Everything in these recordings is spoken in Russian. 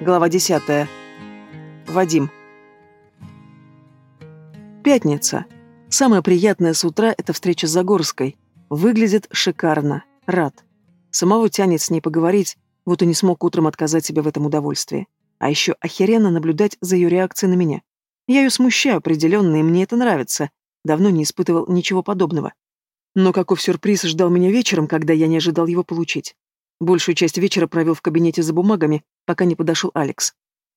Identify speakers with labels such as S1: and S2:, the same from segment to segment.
S1: Глава 10. Вадим. Пятница. Самое приятное с утра – это встреча с Загорской. Выглядит шикарно. Рад. Самого тянет с ней поговорить, вот и не смог утром отказать себе в этом удовольствии. А еще охеренно наблюдать за ее реакцией на меня. Я ее смущаю определенно, и мне это нравится. Давно не испытывал ничего подобного. Но каков сюрприз ждал меня вечером, когда я не ожидал его получить. Большую часть вечера провел в кабинете за бумагами, пока не подошел Алекс.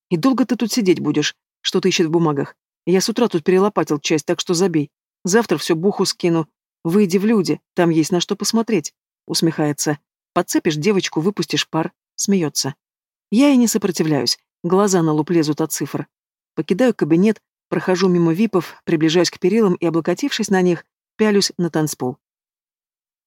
S1: «И долго ты тут сидеть будешь? Что-то ищет в бумагах. Я с утра тут перелопатил часть, так что забей. Завтра все буху скину. Выйди в люди, там есть на что посмотреть», — усмехается. «Подцепишь девочку, выпустишь пар», — смеется. Я и не сопротивляюсь, глаза на луп лезут от цифр. Покидаю кабинет, прохожу мимо випов, приближаюсь к перилам и, облокотившись на них, пялюсь на танцпол.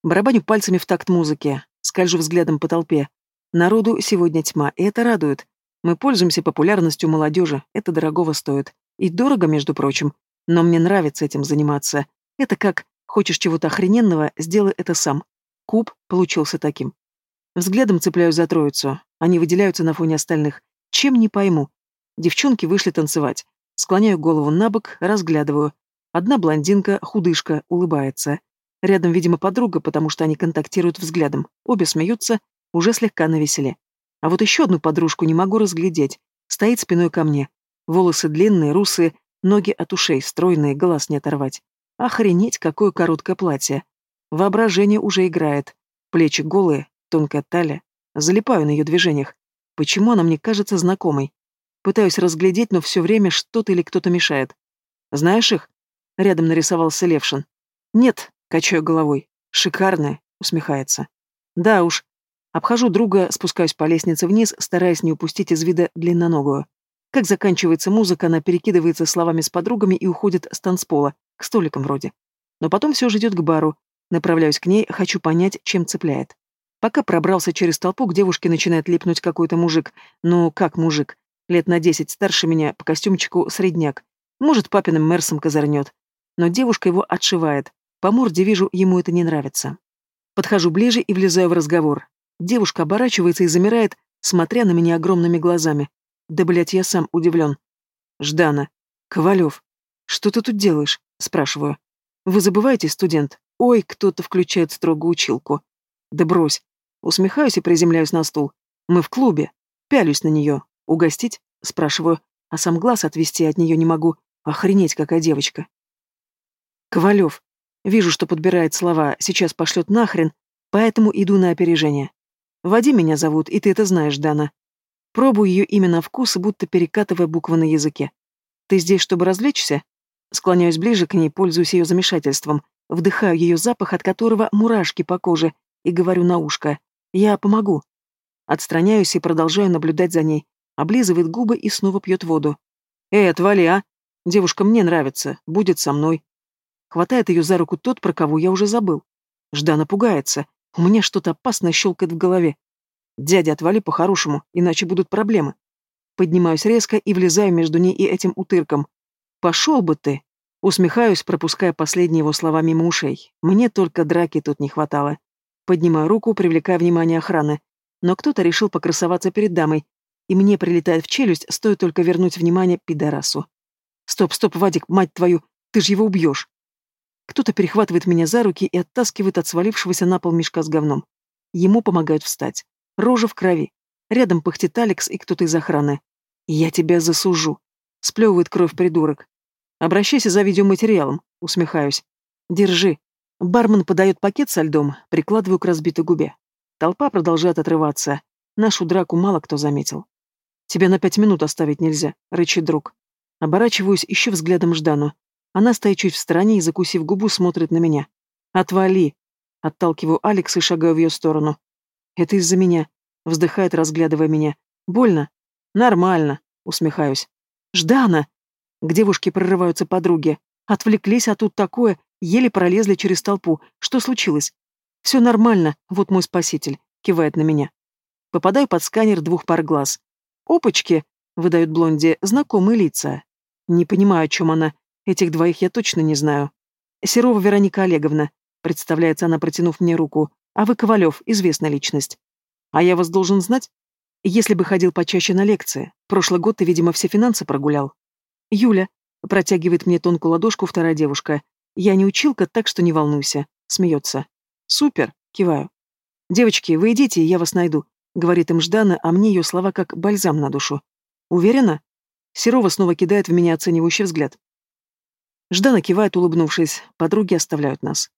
S1: Барабаню пальцами в такт музыки, скольжу взглядом по толпе. Народу сегодня тьма, и это радует. Мы пользуемся популярностью молодежи, это дорогого стоит. И дорого, между прочим. Но мне нравится этим заниматься. Это как, хочешь чего-то охрененного, сделай это сам. Куб получился таким. Взглядом цепляю за троицу. Они выделяются на фоне остальных. Чем не пойму. Девчонки вышли танцевать. Склоняю голову на бок, разглядываю. Одна блондинка, худышка, улыбается. Рядом, видимо, подруга, потому что они контактируют взглядом. Обе смеются, уже слегка навеселе. А вот еще одну подружку не могу разглядеть. Стоит спиной ко мне. Волосы длинные, русые, ноги от ушей, стройные, глаз не оторвать. Охренеть, какое короткое платье. Воображение уже играет. Плечи голые, тонкая талия. Залипаю на ее движениях. Почему она мне кажется знакомой? Пытаюсь разглядеть, но все время что-то или кто-то мешает. Знаешь их? Рядом нарисовался Левшин. Нет, Качаю головой. Шикарная, усмехается. Да уж. Обхожу друга, спускаюсь по лестнице вниз, стараясь не упустить из вида длинноногую. Как заканчивается музыка, она перекидывается словами с подругами и уходит с танцпола, к столикам вроде. Но потом все же идет к бару. Направляюсь к ней, хочу понять, чем цепляет. Пока пробрался через толпу, к девушке начинает липнуть какой-то мужик. Ну, как мужик? Лет на десять старше меня, по костюмчику средняк. Может, папиным Мерсом козырнет. Но девушка его отшивает. По морде вижу, ему это не нравится. Подхожу ближе и влезаю в разговор. Девушка оборачивается и замирает, смотря на меня огромными глазами. Да, блядь, я сам удивлен. Ждана. Ковалев. Что ты тут делаешь? Спрашиваю. Вы забываете, студент? Ой, кто-то включает строго училку. Да брось. Усмехаюсь и приземляюсь на стул. Мы в клубе. Пялюсь на нее. Угостить? Спрашиваю. А сам глаз отвести от нее не могу. Охренеть, какая девочка. Ковалев. Вижу, что подбирает слова, сейчас пошлет нахрен, поэтому иду на опережение. Вадим меня зовут, и ты это знаешь, Дана. Пробую ее имя на вкус, будто перекатывая буквы на языке. Ты здесь, чтобы развлечься? Склоняюсь ближе к ней, пользуюсь ее замешательством, вдыхаю ее запах, от которого мурашки по коже, и говорю на ушко. Я помогу. Отстраняюсь и продолжаю наблюдать за ней. Облизывает губы и снова пьет воду. «Эй, отвали, а! Девушка мне нравится, будет со мной. Хватает ее за руку тот, про кого я уже забыл. Ждана пугается. У меня что-то опасное щелкает в голове. Дядя, отвали по-хорошему, иначе будут проблемы. Поднимаюсь резко и влезаю между ней и этим утырком. «Пошел бы ты!» Усмехаюсь, пропуская последние его слова мимо ушей. Мне только драки тут не хватало. Поднимаю руку, привлекая внимание охраны. Но кто-то решил покрасоваться перед дамой, и мне прилетает в челюсть, стоит только вернуть внимание пидорасу. «Стоп, стоп, Вадик, мать твою, ты же его убьешь!» Кто-то перехватывает меня за руки и оттаскивает от свалившегося на пол мешка с говном. Ему помогают встать. Рожа в крови. Рядом пыхтит Алекс и кто-то из охраны. «Я тебя засужу», — сплевывает кровь придурок. «Обращайся за видеоматериалом», — усмехаюсь. «Держи». Бармен подает пакет со льдом, прикладываю к разбитой губе. Толпа продолжает отрываться. Нашу драку мало кто заметил. «Тебя на пять минут оставить нельзя», — рычит друг. Оборачиваюсь, ищу взглядом Ждану. Она стоит чуть в стороне и, закусив губу, смотрит на меня. «Отвали!» Отталкиваю Алекс и шагаю в ее сторону. «Это из-за меня», — вздыхает, разглядывая меня. «Больно?» «Нормально», — усмехаюсь. «Ждана!» К девушке прорываются подруги. Отвлеклись, а тут такое, еле пролезли через толпу. Что случилось? «Все нормально, вот мой спаситель», — кивает на меня. Попадаю под сканер двух пар глаз. «Опачки!» — выдают блонди, знакомые лица. Не понимаю, о чем она, Этих двоих я точно не знаю. Серова Вероника Олеговна, представляется она, протянув мне руку. А вы Ковалев, известная личность. А я вас должен знать? Если бы ходил почаще на лекции. Прошлый год ты, видимо, все финансы прогулял. Юля. Протягивает мне тонкую ладошку вторая девушка. Я не училка, так что не волнуйся. Смеется. Супер. Киваю. Девочки, вы идите, я вас найду. Говорит им Ждана, а мне ее слова как бальзам на душу. Уверена? Серова снова кидает в меня оценивающий взгляд. Ждана кивает, улыбнувшись. Подруги оставляют нас.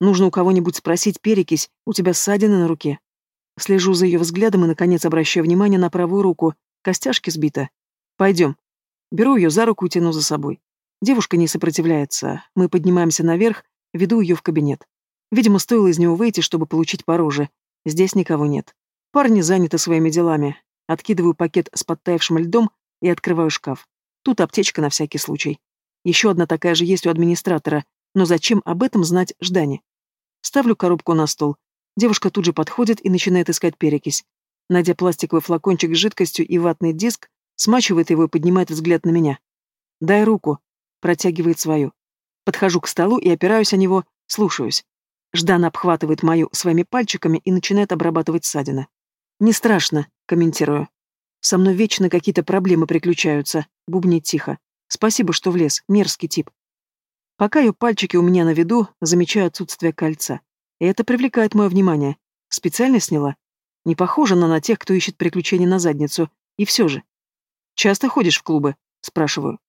S1: Нужно у кого-нибудь спросить перекись, у тебя ссадины на руке. Слежу за ее взглядом и, наконец, обращаю внимание на правую руку. Костяшки сбита. Пойдем. Беру ее за руку и тяну за собой. Девушка не сопротивляется. Мы поднимаемся наверх, веду ее в кабинет. Видимо, стоило из него выйти, чтобы получить пороже. Здесь никого нет. Парни заняты своими делами. Откидываю пакет с подтаявшим льдом и открываю шкаф. Тут аптечка на всякий случай. Еще одна такая же есть у администратора, но зачем об этом знать Ждане? Ставлю коробку на стол. Девушка тут же подходит и начинает искать перекись. Найдя пластиковый флакончик с жидкостью и ватный диск, смачивает его и поднимает взгляд на меня. «Дай руку», — протягивает свою. Подхожу к столу и опираюсь о него, слушаюсь. Ждан обхватывает мою своими пальчиками и начинает обрабатывать ссадины. «Не страшно», — комментирую. «Со мной вечно какие-то проблемы приключаются», — бубнит тихо. «Спасибо, что влез, мерзкий тип». Пока ее пальчики у меня на виду, замечаю отсутствие кольца. И это привлекает мое внимание. Специально сняла? Не похожа она на тех, кто ищет приключения на задницу. И все же. «Часто ходишь в клубы?» — спрашиваю.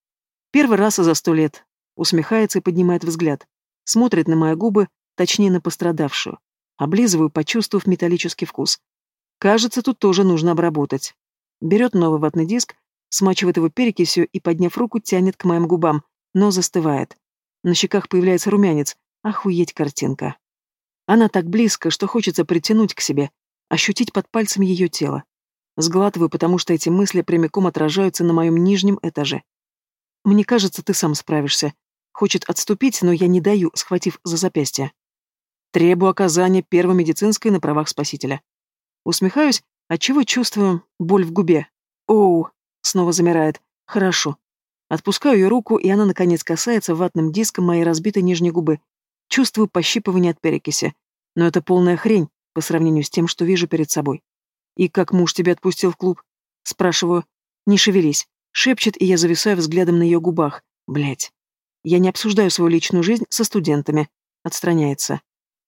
S1: «Первый раз за сто лет». Усмехается и поднимает взгляд. Смотрит на мои губы, точнее на пострадавшую. Облизываю, почувствовав металлический вкус. Кажется, тут тоже нужно обработать. Берет новый ватный диск, смачивает его перекисью и, подняв руку, тянет к моим губам, но застывает. На щеках появляется румянец. Охуеть картинка. Она так близко, что хочется притянуть к себе, ощутить под пальцами ее тело. Сглатываю, потому что эти мысли прямиком отражаются на моем нижнем этаже. Мне кажется, ты сам справишься. Хочет отступить, но я не даю, схватив за запястье. Требую оказания первой медицинской на правах спасителя. Усмехаюсь, отчего чувствую боль в губе. Оу, снова замирает. Хорошо. Отпускаю ее руку, и она, наконец, касается ватным диском моей разбитой нижней губы. Чувствую пощипывание от перекиси. Но это полная хрень по сравнению с тем, что вижу перед собой. «И как муж тебя отпустил в клуб?» Спрашиваю. «Не шевелись». Шепчет, и я зависаю взглядом на ее губах. Блять. Я не обсуждаю свою личную жизнь со студентами. Отстраняется.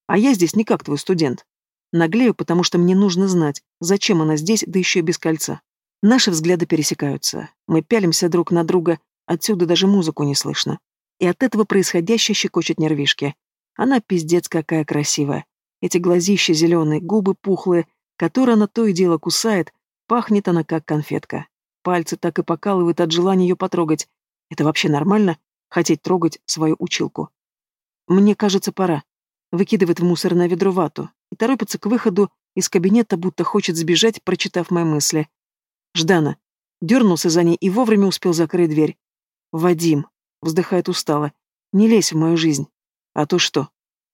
S1: А я здесь не как твой студент. Наглею, потому что мне нужно знать, зачем она здесь, да еще и без кольца. Наши взгляды пересекаются. Мы пялимся друг на друга, Отсюда даже музыку не слышно. И от этого происходящее щекочет нервишки. Она пиздец какая красивая. Эти глазища зеленые, губы пухлые, которые она то и дело кусает, пахнет она как конфетка. Пальцы так и покалывают от желания ее потрогать. Это вообще нормально? Хотеть трогать свою училку. Мне кажется, пора. Выкидывает в мусорное ведро вату и торопится к выходу из кабинета, будто хочет сбежать, прочитав мои мысли. Ждана. Дернулся за ней и вовремя успел закрыть дверь. «Вадим», — вздыхает устало, — «не лезь в мою жизнь. А то что?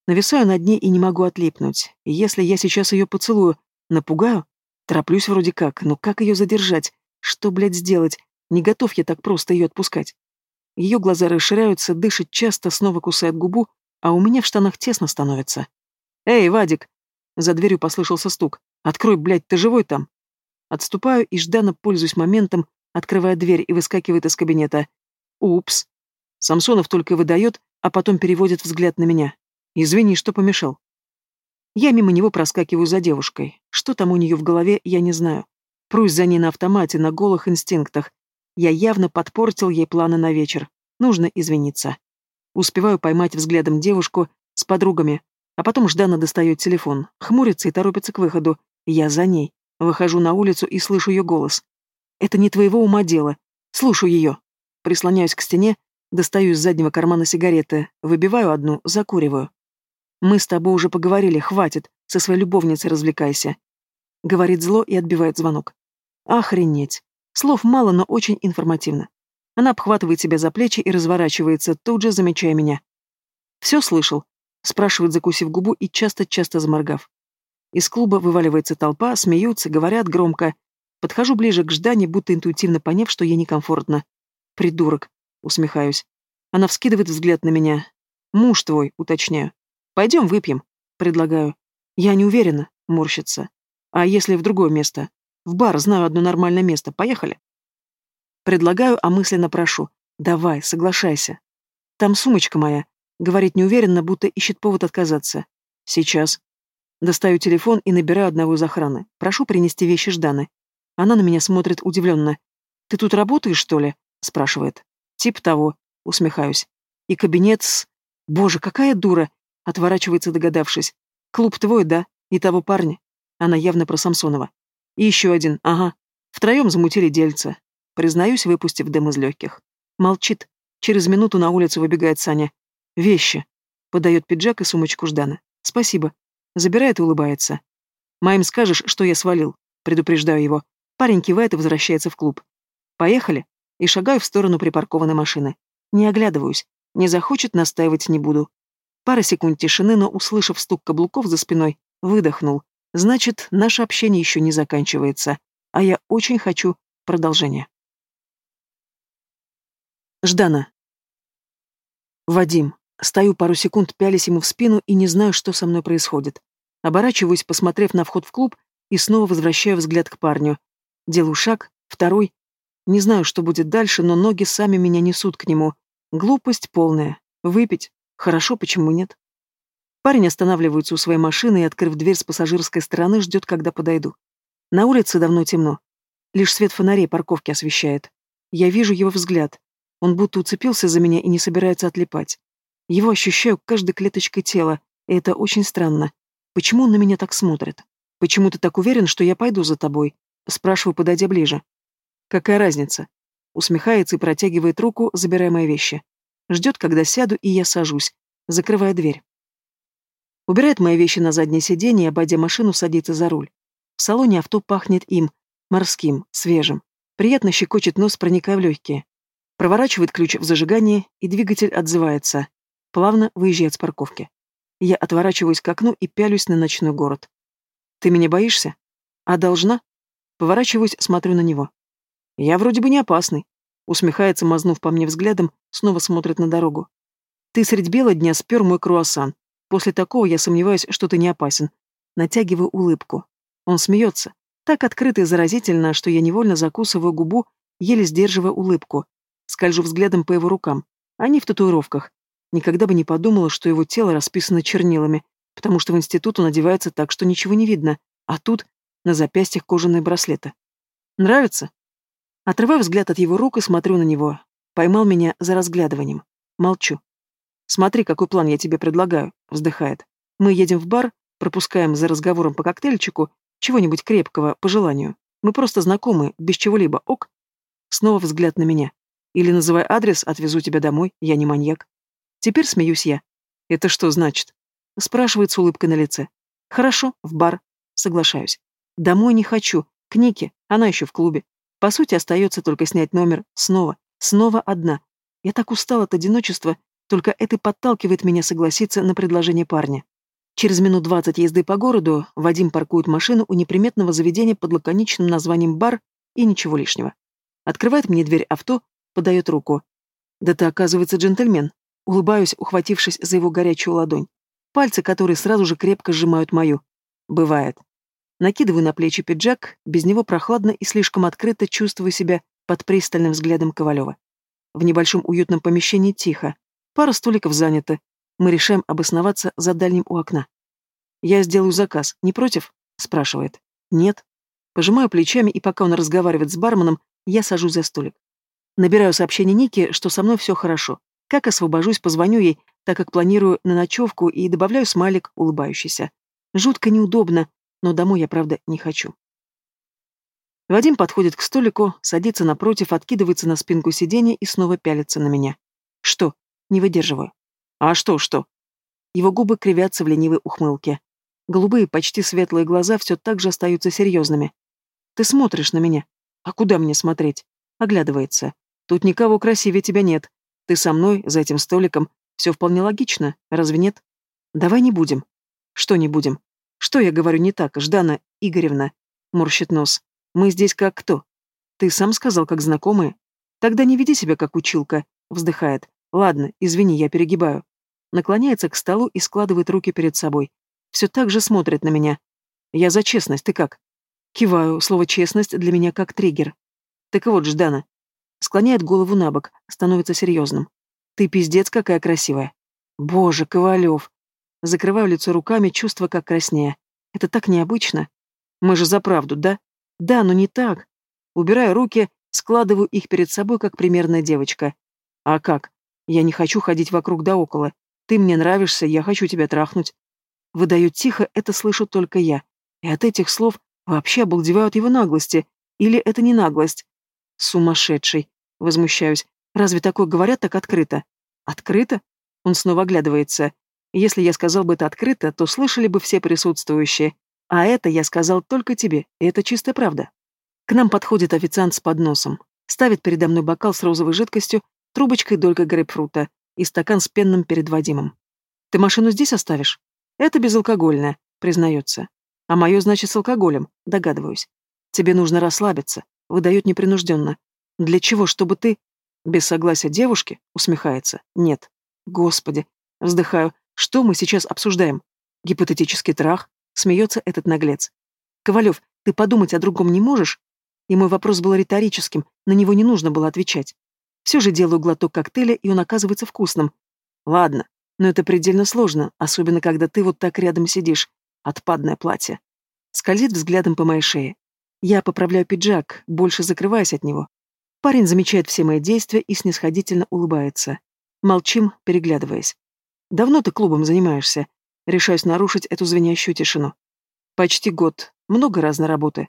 S1: Нависаю над ней и не могу отлипнуть. И если я сейчас ее поцелую, напугаю? Тороплюсь вроде как, но как ее задержать? Что, блядь, сделать? Не готов я так просто ее отпускать. Ее глаза расширяются, дышит часто, снова кусает губу, а у меня в штанах тесно становится. «Эй, Вадик!» За дверью послышался стук. «Открой, блядь, ты живой там?» Отступаю и, ждано пользуюсь моментом, открывая дверь и выскакивает из кабинета. Упс. Самсонов только выдает, а потом переводит взгляд на меня. Извини, что помешал. Я мимо него проскакиваю за девушкой. Что там у нее в голове, я не знаю. Прусь за ней на автомате, на голых инстинктах. Я явно подпортил ей планы на вечер. Нужно извиниться. Успеваю поймать взглядом девушку с подругами, а потом Ждана достает телефон, хмурится и торопится к выходу. Я за ней. Выхожу на улицу и слышу ее голос. «Это не твоего ума дело. Слушаю ее». Прислоняюсь к стене, достаю из заднего кармана сигареты, выбиваю одну, закуриваю. «Мы с тобой уже поговорили, хватит, со своей любовницей развлекайся», — говорит зло и отбивает звонок. «Охренеть. Слов мало, но очень информативно. Она обхватывает себя за плечи и разворачивается, тут же замечая меня. «Все слышал?» — спрашивает, закусив губу и часто-часто заморгав. Из клуба вываливается толпа, смеются, говорят громко. Подхожу ближе к Ждане, будто интуитивно поняв, что ей некомфортно. Придурок. Усмехаюсь. Она вскидывает взгляд на меня. Муж твой, уточняю. Пойдем выпьем. Предлагаю. Я не уверена. Морщится. А если в другое место? В бар знаю одно нормальное место. Поехали. Предлагаю, а мысленно прошу. Давай, соглашайся. Там сумочка моя. Говорит неуверенно, будто ищет повод отказаться. Сейчас. Достаю телефон и набираю одного из охраны. Прошу принести вещи Жданы. Она на меня смотрит удивленно. «Ты тут работаешь, что ли?» — спрашивает. «Тип того», — усмехаюсь. «И кабинет с...» «Боже, какая дура!» — отворачивается, догадавшись. «Клуб твой, да? И того парня?» Она явно про Самсонова. «И еще один, ага. Втроем замутили дельца. Признаюсь, выпустив дым из легких. Молчит. Через минуту на улицу выбегает Саня. «Вещи!» — подает пиджак и сумочку Ждана. «Спасибо». Забирает и улыбается. «Моим скажешь, что я свалил», — предупреждаю его. Парень кивает и возвращается в клуб. «Поехали?» И шагаю в сторону припаркованной машины. Не оглядываюсь. Не захочет, настаивать не буду. Пара секунд тишины, но, услышав стук каблуков за спиной, выдохнул. Значит, наше общение еще не заканчивается. А я очень хочу продолжения. Ждана. Вадим. Стою пару секунд, пялись ему в спину и не знаю, что со мной происходит. Оборачиваюсь, посмотрев на вход в клуб, и снова возвращаю взгляд к парню. Делаю шаг, второй. Не знаю, что будет дальше, но ноги сами меня несут к нему. Глупость полная. Выпить? Хорошо, почему нет? Парень останавливается у своей машины и, открыв дверь с пассажирской стороны, ждет, когда подойду. На улице давно темно. Лишь свет фонарей парковки освещает. Я вижу его взгляд. Он будто уцепился за меня и не собирается отлипать. Его ощущаю каждой клеточкой тела, и это очень странно. Почему он на меня так смотрит? Почему ты так уверен, что я пойду за тобой? Спрашиваю, подойдя ближе. Какая разница? Усмехается и протягивает руку, забирая мои вещи. Ждет, когда сяду, и я сажусь, закрывая дверь. Убирает мои вещи на заднее сиденье и, обойдя машину, садится за руль. В салоне авто пахнет им, морским, свежим. Приятно щекочет нос, проникая в легкие. Проворачивает ключ в зажигании, и двигатель отзывается. Плавно выезжает с парковки. Я отворачиваюсь к окну и пялюсь на ночной город. «Ты меня боишься?» «А должна?» Поворачиваюсь, смотрю на него. Я вроде бы не опасный. Усмехается, мазнув по мне взглядом, снова смотрит на дорогу. Ты средь бела дня спер мой круассан. После такого я сомневаюсь, что ты не опасен. Натягиваю улыбку. Он смеется. Так открыто и заразительно, что я невольно закусываю губу, еле сдерживая улыбку. Скольжу взглядом по его рукам. Они в татуировках. Никогда бы не подумала, что его тело расписано чернилами, потому что в институт он одевается так, что ничего не видно, а тут на запястьях кожаные браслеты. Нравится? Отрываю взгляд от его рук и смотрю на него. Поймал меня за разглядыванием. Молчу. «Смотри, какой план я тебе предлагаю», — вздыхает. «Мы едем в бар, пропускаем за разговором по коктейльчику чего-нибудь крепкого, по желанию. Мы просто знакомы, без чего-либо, ок?» Снова взгляд на меня. «Или называй адрес, отвезу тебя домой, я не маньяк». Теперь смеюсь я. «Это что значит?» Спрашивает с улыбкой на лице. «Хорошо, в бар». Соглашаюсь. Домой не хочу. К Нике. Она еще в клубе. По сути, остается только снять номер. Снова. Снова одна. Я так устал от одиночества, только это подталкивает меня согласиться на предложение парня. Через минут двадцать езды по городу Вадим паркует машину у неприметного заведения под лаконичным названием «Бар» и ничего лишнего. Открывает мне дверь авто, подает руку. «Да ты, оказывается, джентльмен». Улыбаюсь, ухватившись за его горячую ладонь. Пальцы, которые сразу же крепко сжимают мою. Бывает. Накидываю на плечи пиджак, без него прохладно и слишком открыто чувствую себя под пристальным взглядом Ковалева. В небольшом уютном помещении тихо. Пара столиков заняты. Мы решаем обосноваться за дальним у окна. «Я сделаю заказ. Не против?» — спрашивает. «Нет». Пожимаю плечами, и пока он разговаривает с барменом, я сажусь за столик. Набираю сообщение Нике, что со мной все хорошо. Как освобожусь, позвоню ей, так как планирую на ночевку, и добавляю смайлик, улыбающийся. Жутко неудобно, но домой я, правда, не хочу. Вадим подходит к столику, садится напротив, откидывается на спинку сиденья и снова пялится на меня. Что? Не выдерживаю. А что, что? Его губы кривятся в ленивой ухмылке. Голубые, почти светлые глаза все так же остаются серьезными. Ты смотришь на меня. А куда мне смотреть? Оглядывается. Тут никого красивее тебя нет. Ты со мной, за этим столиком. Все вполне логично, разве нет? Давай не будем. Что не будем? Что я говорю не так, Ждана Игоревна? Морщит нос. Мы здесь как кто? Ты сам сказал, как знакомые. Тогда не веди себя как училка. Вздыхает. Ладно, извини, я перегибаю. Наклоняется к столу и складывает руки перед собой. Все так же смотрит на меня. Я за честность, ты как? Киваю, слово «честность» для меня как триггер. Так вот, Ждана. Склоняет голову на бок, становится серьезным. Ты пиздец какая красивая. Боже, Ковалев. Закрываю лицо руками, чувство как краснее. Это так необычно. Мы же за правду, да? Да, но не так. Убираю руки, складываю их перед собой, как примерная девочка. А как? Я не хочу ходить вокруг да около. Ты мне нравишься, я хочу тебя трахнуть. Выдает тихо, это слышу только я. И от этих слов вообще обалдевают его наглости. Или это не наглость? Сумасшедший. Возмущаюсь. Разве такое говорят так открыто? Открыто? Он снова оглядывается. Если я сказал бы это открыто, то слышали бы все присутствующие. А это я сказал только тебе, и это чистая правда. К нам подходит официант с подносом. Ставит передо мной бокал с розовой жидкостью, трубочкой долькой грейпфрута и стакан с пенным перед Вадимом. «Ты машину здесь оставишь?» «Это безалкогольное», — признается. «А мое, значит, с алкоголем, догадываюсь. Тебе нужно расслабиться», — выдает непринужденно. «Для чего, чтобы ты...» Без согласия девушки, усмехается. «Нет». «Господи». Вздыхаю. «Что мы сейчас обсуждаем?» «Гипотетический трах?» Смеется этот наглец. «Ковалев, ты подумать о другом не можешь?» И мой вопрос был риторическим, на него не нужно было отвечать. Все же делаю глоток коктейля, и он оказывается вкусным. Ладно, но это предельно сложно, особенно когда ты вот так рядом сидишь. Отпадное платье. Скользит взглядом по моей шее. Я поправляю пиджак, больше закрываясь от него. Парень замечает все мои действия и снисходительно улыбается. Молчим, переглядываясь. «Давно ты клубом занимаешься?» Решаюсь нарушить эту звенящую тишину. «Почти год. Много разной работы».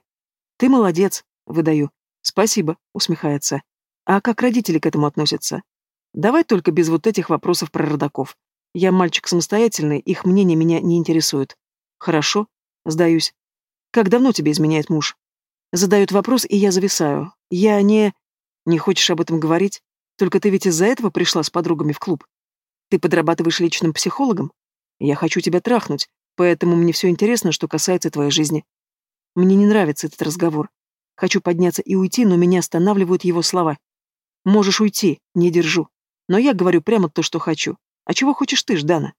S1: «Ты молодец», — выдаю. «Спасибо», — усмехается. «А как родители к этому относятся?» «Давай только без вот этих вопросов про родаков. Я мальчик самостоятельный, их мнение меня не интересует». «Хорошо», — сдаюсь. «Как давно тебе изменяет муж?» Задают вопрос, и я зависаю. Я не... Не хочешь об этом говорить? Только ты ведь из-за этого пришла с подругами в клуб. Ты подрабатываешь личным психологом? Я хочу тебя трахнуть, поэтому мне все интересно, что касается твоей жизни. Мне не нравится этот разговор. Хочу подняться и уйти, но меня останавливают его слова. Можешь уйти, не держу. Но я говорю прямо то, что хочу. А чего хочешь ты, Ждана?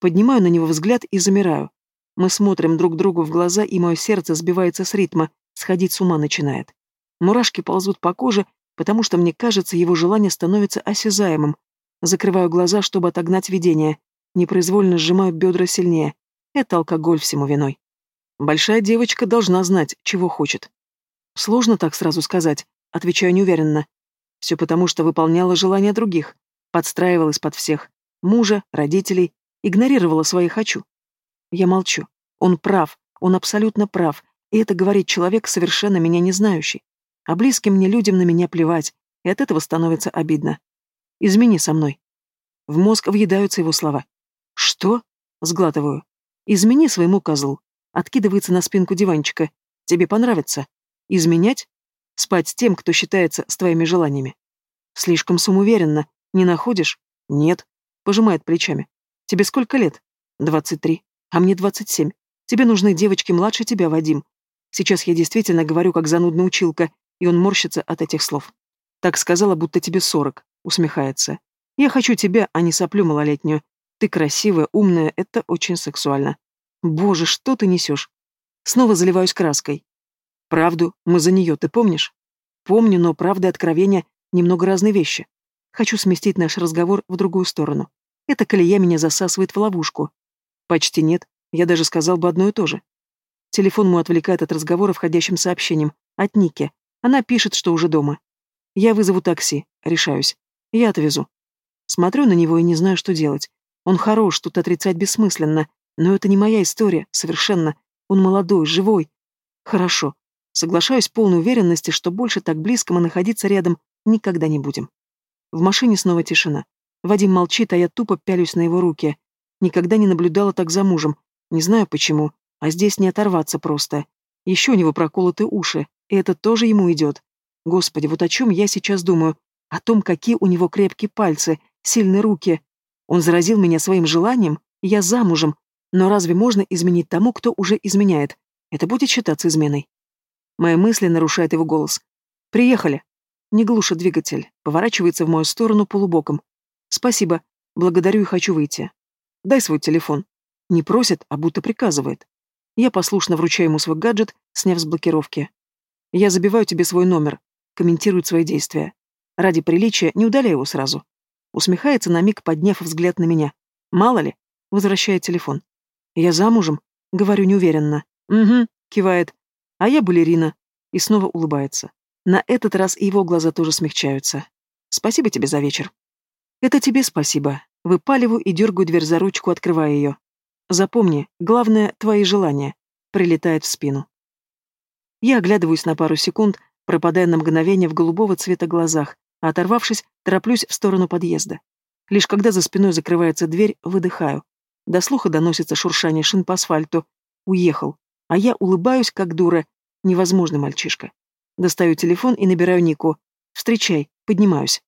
S1: Поднимаю на него взгляд и замираю. Мы смотрим друг другу в глаза, и мое сердце сбивается с ритма, сходить с ума начинает. Мурашки ползут по коже, потому что мне кажется, его желание становится осязаемым. Закрываю глаза, чтобы отогнать видение. Непроизвольно сжимаю бедра сильнее. Это алкоголь всему виной. Большая девочка должна знать, чего хочет. Сложно так сразу сказать, отвечаю неуверенно. Все потому, что выполняла желания других, подстраивалась под всех. Мужа, родителей, игнорировала свои «хочу». Я молчу. Он прав, он абсолютно прав, и это говорит человек, совершенно меня не знающий. А близким мне людям на меня плевать, и от этого становится обидно. Измени со мной. В мозг въедаются его слова. Что? Сглатываю. Измени своему козлу. Откидывается на спинку диванчика. Тебе понравится. Изменять? Спать с тем, кто считается с твоими желаниями. Слишком самоуверенно. Не находишь? Нет. Пожимает плечами. Тебе сколько лет? Двадцать три. А мне двадцать семь. Тебе нужны девочки младше тебя, Вадим. Сейчас я действительно говорю как занудная училка, и он морщится от этих слов. Так сказала, будто тебе сорок, усмехается. Я хочу тебя, а не соплю малолетнюю. Ты красивая, умная, это очень сексуально. Боже, что ты несешь? Снова заливаюсь краской. Правду, мы за нее, ты помнишь? Помню, но правда и откровения немного разные вещи. Хочу сместить наш разговор в другую сторону. Эта колея меня засасывает в ловушку. Почти нет, я даже сказал бы одно и то же. Телефон мой отвлекает от разговора входящим сообщением. От Ники. Она пишет, что уже дома. Я вызову такси. Решаюсь. Я отвезу. Смотрю на него и не знаю, что делать. Он хорош, тут отрицать бессмысленно. Но это не моя история, совершенно. Он молодой, живой. Хорошо. Соглашаюсь в полной уверенности, что больше так близко мы находиться рядом никогда не будем. В машине снова тишина. Вадим молчит, а я тупо пялюсь на его руки. Никогда не наблюдала так за мужем. Не знаю почему. А здесь не оторваться просто. Еще у него проколоты уши, и это тоже ему идет. Господи, вот о чем я сейчас думаю. О том, какие у него крепкие пальцы, сильные руки. Он заразил меня своим желанием, я замужем. Но разве можно изменить тому, кто уже изменяет? Это будет считаться изменой. Мои мысли нарушает его голос. «Приехали». Не глушит двигатель, поворачивается в мою сторону полубоком. «Спасибо. Благодарю и хочу выйти. Дай свой телефон». Не просит, а будто приказывает. Я послушно вручаю ему свой гаджет, сняв с блокировки. «Я забиваю тебе свой номер», — комментирует свои действия. Ради приличия не удаляй его сразу. Усмехается на миг, подняв взгляд на меня. Мало ли, возвращает телефон. Я замужем, говорю неуверенно. Угу, кивает. А я балерина. И снова улыбается. На этот раз его глаза тоже смягчаются. Спасибо тебе за вечер. Это тебе спасибо. Выпаливаю и дергаю дверь за ручку, открывая ее. Запомни, главное — твои желания. Прилетает в спину. Я оглядываюсь на пару секунд, пропадая на мгновение в голубого цвета глазах, а оторвавшись, тороплюсь в сторону подъезда. Лишь когда за спиной закрывается дверь, выдыхаю. До слуха доносится шуршание шин по асфальту. Уехал. А я улыбаюсь, как дура. Невозможный мальчишка. Достаю телефон и набираю Нику. «Встречай». Поднимаюсь.